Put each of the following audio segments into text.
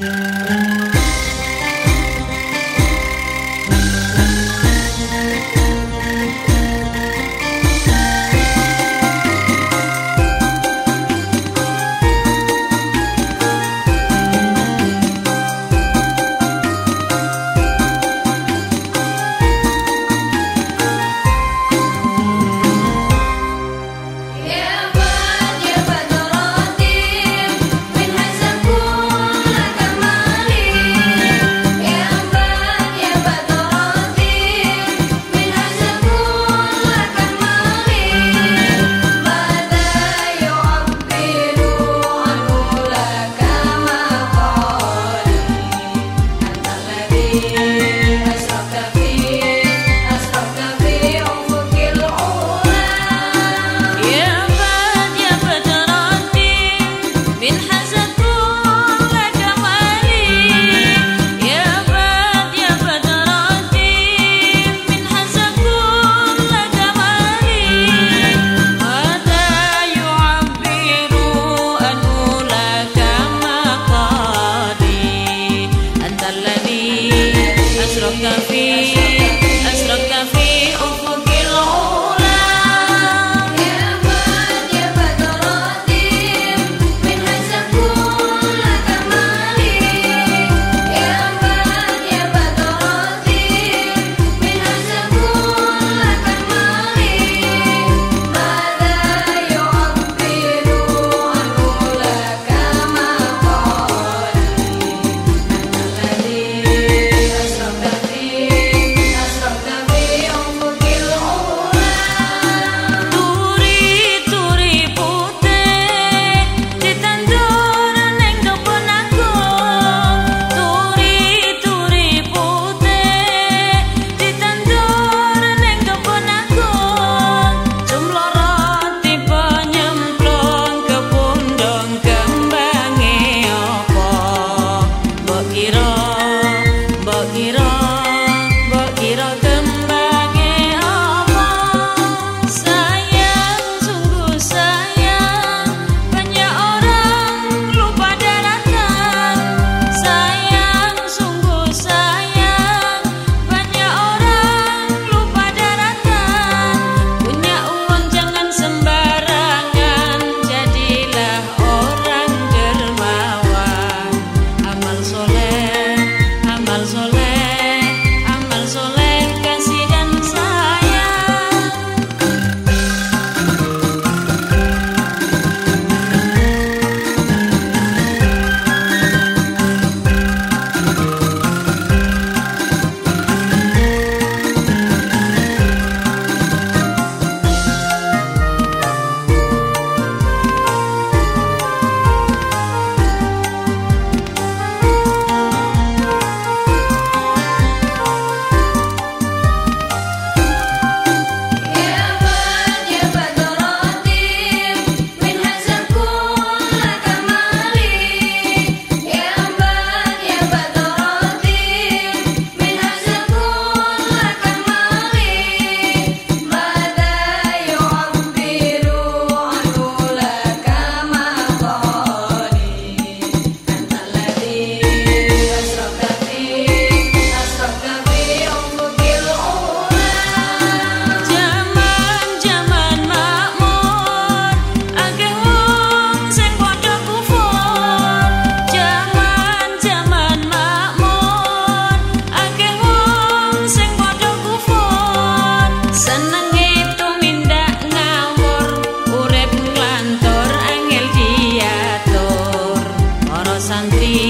Yeah.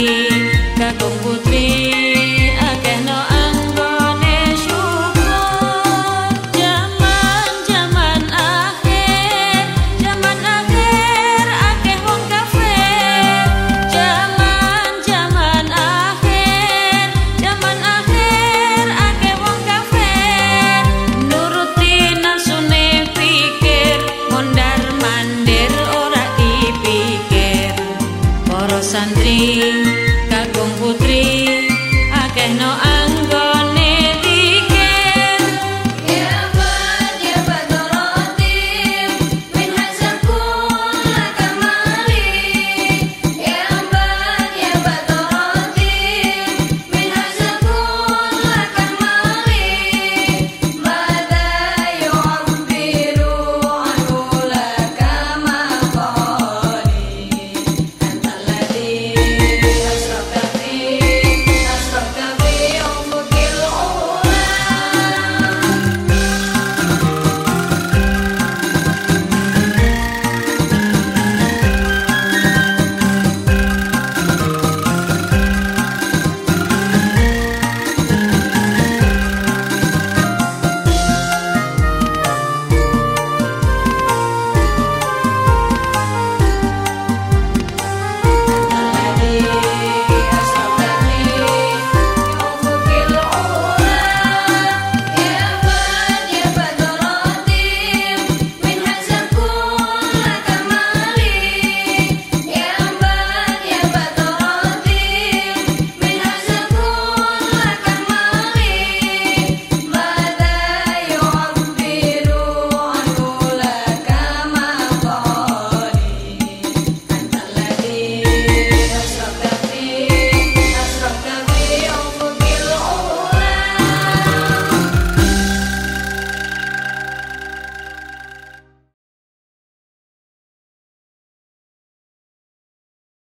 Santri